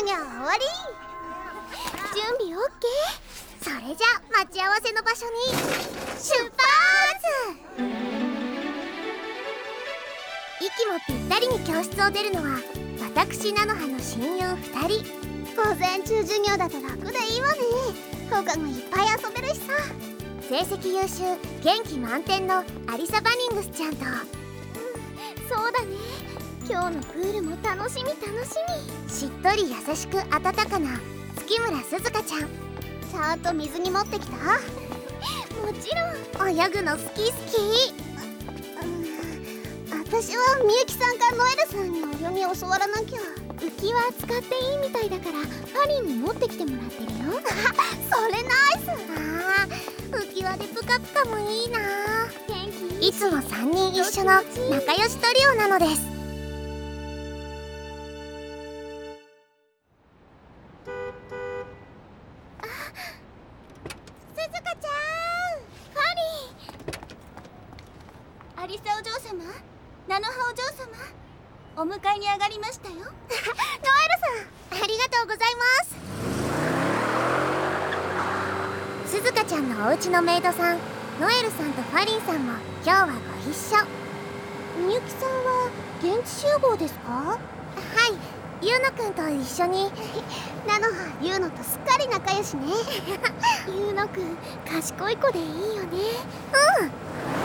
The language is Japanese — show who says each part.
Speaker 1: 授業終わり。準備 OK それじゃ待ち合わせの場所に。出発。息もぴったりに教室を出るのは私菜の葉の親友2人。午前中授業だと楽でいいわね。他もいっぱい遊べるしさ。成績優秀元気満点のアリサ・バニングスちゃんと、うん、そうだね。今日のプールも楽しみ楽しみ。しっとり優しく温かな月村すずかちゃん。ちゃんと水に持ってきた？もちろん。泳ぐの好き好き。私はみゆきさんかノエルさんに泳ぎ教わらなきゃ。浮き輪使っていいみたいだからパリンに持ってきてもらってるよ。それナイス。あー浮き輪でプカプカもいいな。いつも3人一緒の仲良しトリオなのです
Speaker 2: お迎えに上がりましたよ。ノエル
Speaker 1: さんありがとうございます。すずかちゃんのお家のメイドさんノエルさんとファリンさんも今日はご一緒。みゆきさんは現地集合ですか？はいユーノくんと一緒に。なのはユーノとすっかり仲良しね。ユーノくん賢い子でいいよね。うん